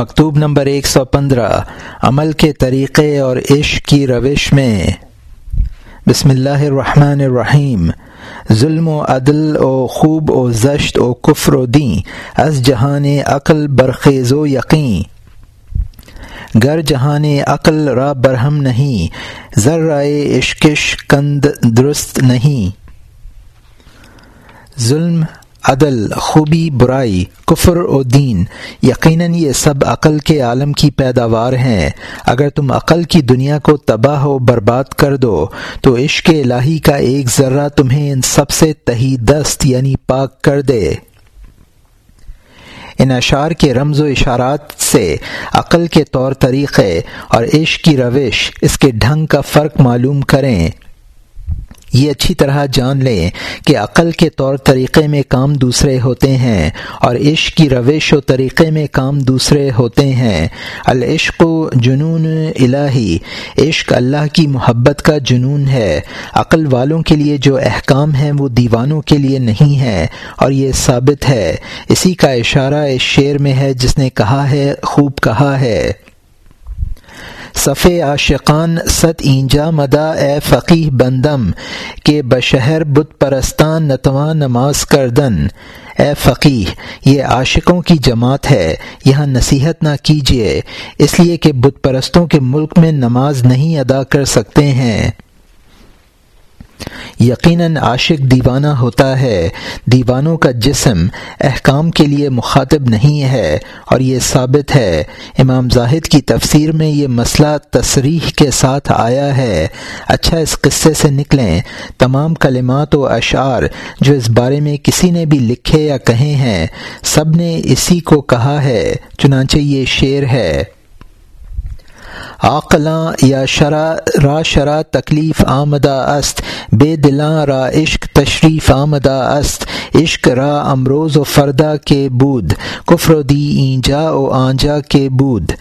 مکتوب نمبر ایک سو پندرہ، عمل کے طریقے اور عشق کی روش میں۔ بسم اللہ الرحمن الرحیم۔ ظلم و عدل و خوب و زشت و کفر و دیں از جہان عقل برخیز و یقین۔ گر جہان عقل را برہم نہیں ذرائے عشقش کند درست نہیں۔ ظلم عدل، خوبی، برائی، کفر و دین، یقیناً یہ سب عقل کے عالم کی پیداوار ہیں۔ اگر تم عقل کی دنیا کو تباہ و برباد کر دو، تو عشق الہی کا ایک ذرہ تمہیں ان سب سے تہی دست یعنی پاک کر دے۔ ان اشعار کے رمز و اشارات سے عقل کے طور طریقے اور عشق کی روش، اس کے ڈھنگ کا فرق معلوم کریں۔ یہ اچھی طرح جان لیں کہ عقل کے طور طریقے میں کام دوسرے ہوتے ہیں اور عشق کی روش و طریقے میں کام دوسرے ہوتے ہیں۔ العشق و جنون الہی، عشق اللہ کی محبت کا جنون ہے۔ عقل والوں کے لیے جو احکام ہیں وہ دیوانوں کے لیے نہیں ہے اور یہ ثابت ہے۔ اسی کا اشارہ اس شعر میں ہے جس نے کہا ہے، خوب کہا ہے۔ صف عاشقان ست اینجا مدا اے فقیح بندم کہ بشہر بت پرستان نتواں نماز کردن۔ اے فقیح یہ عاشقوں کی جماعت ہے، یہاں نصیحت نہ کیجیے اس لیے کہ بت پرستوں کے ملک میں نماز نہیں ادا کر سکتے ہیں۔ یقیناً عاشق دیوانہ ہوتا ہے۔ دیوانوں کا جسم احکام کے لیے مخاطب نہیں ہے اور یہ ثابت ہے۔ امام زاہد کی تفسیر میں یہ مسئلہ تصریح کے ساتھ آیا ہے۔ اچھا اس قصے سے نکلیں۔ تمام کلمات و اشعار جو اس بارے میں کسی نے بھی لکھے یا کہے ہیں، سب نے اسی کو کہا ہے، چنانچہ یہ شعر ہے۔ عقلاں یا شرا را شرا تکلیف آمدہ است، بے دلاں را عشق تشریف آمدہ است، عشق را امروز و فردا کے بود، کفر دی اینجا و آنجا کے بود۔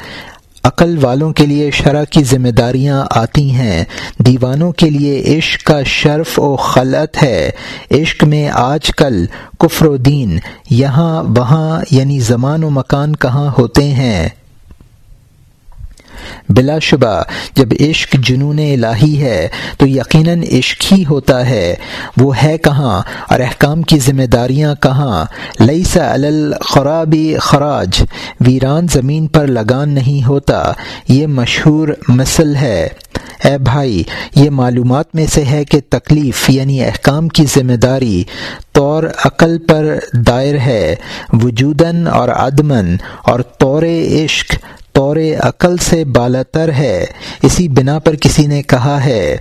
عقل والوں کے لیے شرح کی ذمہ داریاں آتی ہیں، دیوانوں کے لیے عشق کا شرف و خلط ہے۔ عشق میں آج کل کفر و دین، یہاں وہاں یعنی زمان و مکان کہاں ہوتے ہیں؟ بلا شبہ جب عشق جنون الہی ہے تو یقیناً عشق ہی ہوتا ہے۔ وہ ہے کہاں اور احکام کی ذمہ داریاں کہاں؟ لئی سا الخرابی خراج۔ ویران زمین پر لگان نہیں ہوتا۔ یہ مشہور مثل ہے۔ اے بھائی، یہ معلومات میں سے ہے کہ تکلیف یعنی احکام کی ذمہ داری طور عقل پر دائر ہے۔ وجودن اور عدمن اور طور عشق طور عقل سے بالاتر ہے۔ اسی بنا پر کسی نے کہا ہے،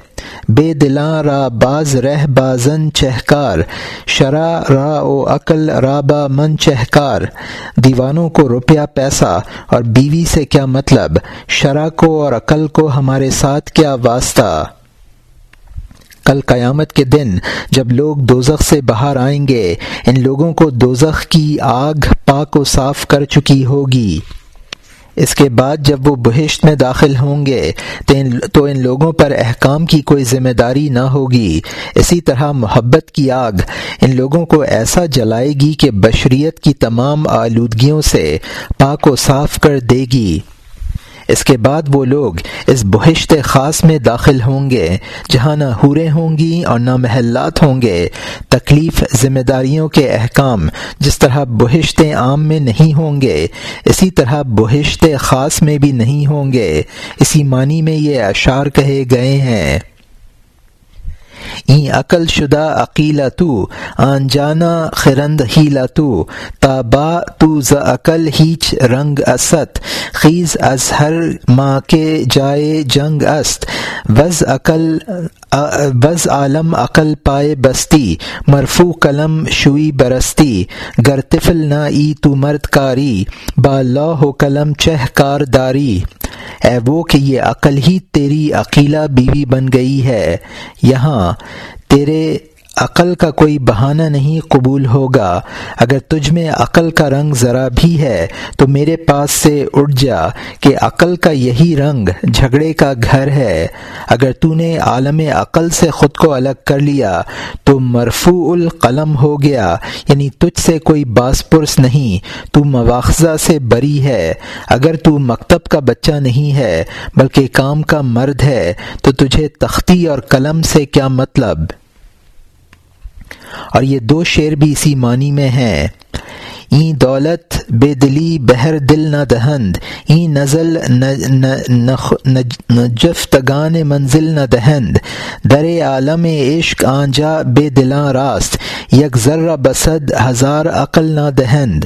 بے دلاں را باز رہ بازن چہکار شرا را او عقل رابا من چہکار۔ دیوانوں کو روپیہ پیسہ اور بیوی سے کیا مطلب؟ شرح کو اور عقل کو ہمارے ساتھ کیا واسطہ؟ کل قیامت کے دن جب لوگ دوزخ سے باہر آئیں گے، ان لوگوں کو دوزخ کی آگ پاک و صاف کر چکی ہوگی۔ اس کے بعد جب وہ بہشت میں داخل ہوں گے، تو ان لوگوں پر احکام کی کوئی ذمہ داری نہ ہوگی۔ اسی طرح محبت کی آگ۔ ان لوگوں کو ایسا جلائے گی کہ بشریت کی تمام آلودگیوں سے پاک و صاف کر دے گی۔ اس کے بعد وہ لوگ اس بہشت خاص میں داخل ہوں گے، جہاں نہ حوریں ہوں گی اور نہ محلات ہوں گے۔ تکلیف ذمہ داریوں کے احکام جس طرح بہشت عام میں نہیں ہوں گے، اسی طرح بہشت خاص میں بھی نہیں ہوں گے۔ اسی معنی میں یہ اشعار کہے گئے ہیں۔ این عقل شدہ عقیلا تو، آن جانا خرند ہیلا تو، تا با تو ز عقل ہیچ رنگ است خیز از ہر ماں کے جائے جنگ است، وز عقل وز عالم عقل پائے بستی مرفو قلم شوئی برستی، گر طفل نہ ای تو مرد کاری، با لاہ و قلم چہ کار داری۔ اے وہ کہ یہ عقل ہی تیری عقیلہ بیوی بن گئی ہے یہاں تیرے عقل کا کوئی بہانہ نہیں قبول ہوگا۔ اگر تجھ میں عقل کا رنگ ذرا بھی ہے، تو میرے پاس سے اٹھ جا کہ عقل کا یہی رنگ جھگڑے کا گھر ہے۔ اگر تو نے عالم عقل سے خود کو الگ کر لیا، تو مرفوع القلم ہو گیا۔ یعنی تجھ سے کوئی باس پرس نہیں، تو مواخذہ سے بری ہے۔ اگر تو مکتب کا بچہ نہیں ہے، بلکہ کام کا مرد ہے، تو تجھے تختی اور قلم سے کیا مطلب؟ اور یہ دو شعر بھی اسی معنی میں ہیں۔ این دولت بے دلی بہر دل نہ دہند این نزل نجفتگان منزل نہ دہند۔ در عالم عشق آنجا بے دلاں راست، یک ذرہ بسد ہزار عقل نہ دہند۔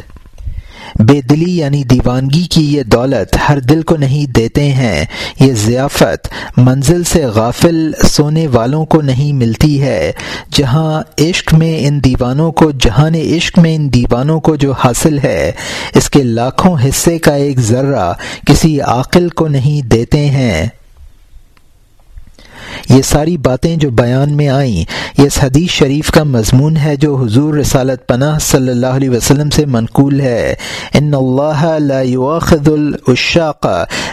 بے دلی یعنی دیوانگی کی یہ دولت ہر دل کو نہیں دیتے ہیں، یہ ضیافت منزل سے غافل سونے والوں کو نہیں ملتی ہے۔ جہاں عشق میں ان دیوانوں کو، جہان عشق میں ان دیوانوں کو جو حاصل ہے، اس کے لاکھوں حصے کا ایک ذرہ کسی عاقل کو نہیں دیتے ہیں۔ یہ ساری باتیں جو بیان میں آئیں، یہ اس حدیث شریف کا مضمون ہے جو حضور رسالت پناہ صلی اللہ علیہ وسلم سے منقول ہے۔ ان اللہ لا يؤاخذ الشاق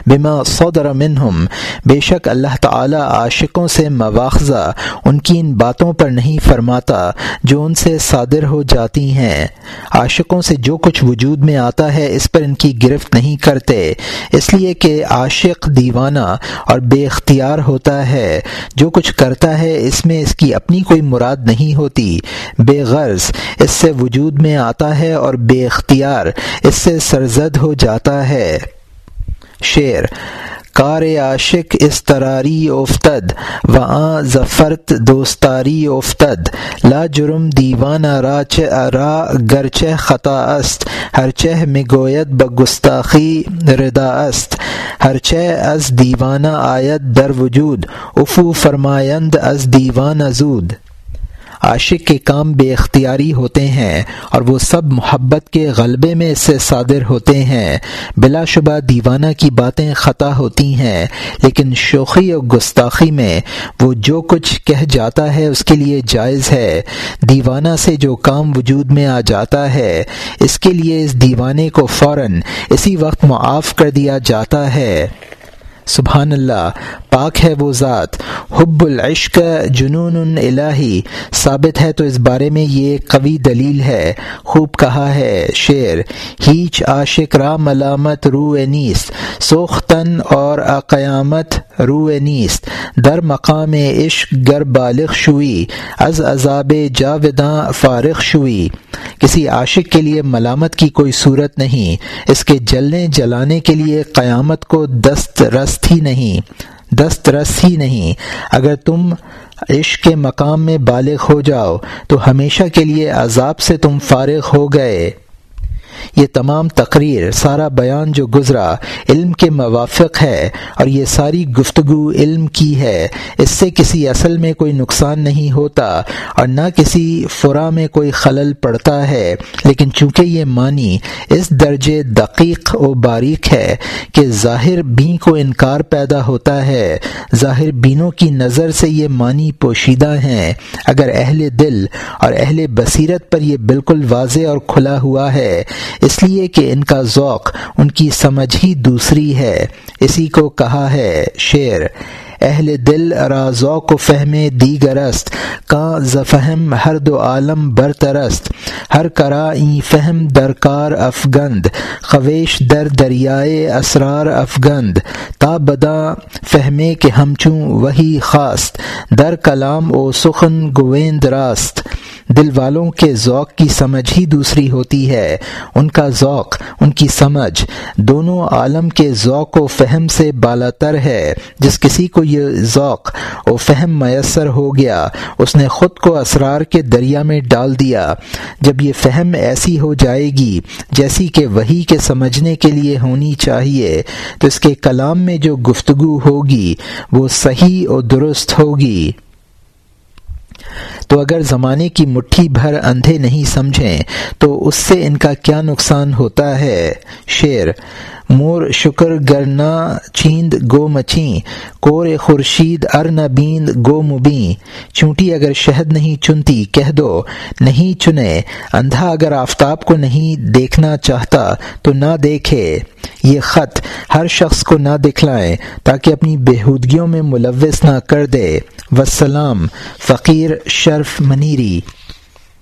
بما صدر منہم۔ بے شک اللہ تعالی عاشقوں سے مواخذہ، ان کی ان باتوں پر نہیں فرماتا جو ان سے صادر ہو جاتی ہیں۔ عاشقوں سے جو کچھ وجود میں آتا ہے، اس پر ان کی گرفت نہیں کرتے۔ اس لیے کہ عاشق دیوانہ اور بے اختیار ہوتا ہے۔ جو کچھ کرتا ہے، اس میں اس کی اپنی کوئی مراد نہیں ہوتی۔ بے غرض، اس سے وجود میں آتا ہے اور بے اختیار، اس سے سرزد ہو جاتا ہے۔ شعر کار عاشق استراری افتد و آ ظفرت دوستاری افتد۔ لا جرم دیوان راچ، را گرچہ خطا است۔ ہر چہ مگویت بگستاخی ردا است۔ ہر چہ از دیوانہ آیت در وجود۔ افو فرمایند از دیوان زود۔ عاشق کے کام بے اختیاری ہوتے ہیں اور وہ سب محبت کے غلبے میں اس سے صادر ہوتے ہیں۔ بلا شبہ دیوانہ کی باتیں خطا ہوتی ہیں، لیکن شوخی اور گستاخی میں وہ جو کچھ کہہ جاتا ہے اس کے لیے جائز ہے۔ دیوانہ سے جو کام وجود میں آ جاتا ہے، اس کے لیے اس دیوانے کو فوراً اسی وقت معاف کر دیا جاتا ہے۔ سبحان اللہ پاک ہے وہ ذات۔ حب العشق جنون الہی۔ ثابت ہے تو اس بارے میں یہ قوی دلیل ہے، خوب کہا ہے شعر۔ ہیچ عاشق را ملامت رو نیست۔ سوختن اور قیامت رو نیست۔ در مقام عشق گر بالغ شوئی۔ از عذاب جاوداں فارغ شوئی۔ کسی عاشق کے لیے ملامت کی کوئی صورت نہیں۔ اس کے جلنے جلانے کے لیے قیامت کو دست دست ہی نہیں، دست رس ہی نہیں۔ اگر تم عشق کے مقام میں بالغ ہو جاؤ، تو ہمیشہ کے لیے عذاب سے تم فارغ ہو گئے۔ یہ تمام تقریر، سارا بیان جو گزرا علم کے موافق ہے اور یہ ساری گفتگو علم کی ہے، اس سے کسی اصل میں کوئی نقصان نہیں ہوتا اور نہ کسی فرا میں کوئی خلل پڑتا ہے۔ لیکن چونکہ یہ معنی اس درجے دقیق و باریک ہے کہ ظاہر بین کو انکار پیدا ہوتا ہے، ظاہر بینوں کی نظر سے یہ معنی پوشیدہ ہیں۔ اگر اہل دل اور اہل بصیرت پر یہ بالکل واضح اور کھلا ہوا ہے اس لیے کہ ان کا ذوق ان کی سمجھ ہی دوسری ہے۔ اسی کو کہا ہے شعر، اہل دل را ذوق و فہم دیگرست کاں زفہم ہر دو عالم برترست۔ ہر کرا این فہم درکار افگند، خویش در دریائے اسرار افگند۔ تا بدا فہمے کہ ہم چوں وہی خاست، در کلام و سخن گویند راست۔ دل والوں کے ذوق کی سمجھ ہی دوسری ہوتی ہے۔ ان کا ذوق، ان کی سمجھ دونوں عالم کے ذوق و فہم سے بالا تر ہے۔ جس کسی کو یہ ذوق و فہم میسر ہو گیا، اس نے خود کو اسرار کے دریا میں ڈال دیا۔ جب یہ فہم ایسی ہو جائے گی جیسی کہ وہی کے سمجھنے کے لیے ہونی چاہیے، تو اس کے کلام میں جو گفتگو ہوگی وہ صحیح اور درست ہوگی۔ تو اگر زمانے کی مٹھی بھر اندھے نہیں سمجھیں، تو اس سے ان کا کیا نقصان ہوتا ہے؟ شعر، مور شکر گرنا چیند گو مچیں کور خورشید ار نہ بیند گو مبیں۔ چونٹی اگر شہد نہیں چنتی، کہہ دو، نہیں چنے۔ اندھا اگر آفتاب کو نہیں دیکھنا چاہتا، تو نہ دیکھے۔ یہ خط ہر شخص کو نہ دکھلائیں، تاکہ اپنی بےحودگیوں میں ملوث نہ کر دے۔ وسلام فقیر شر طرف منیری۔